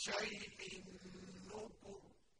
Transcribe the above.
شيء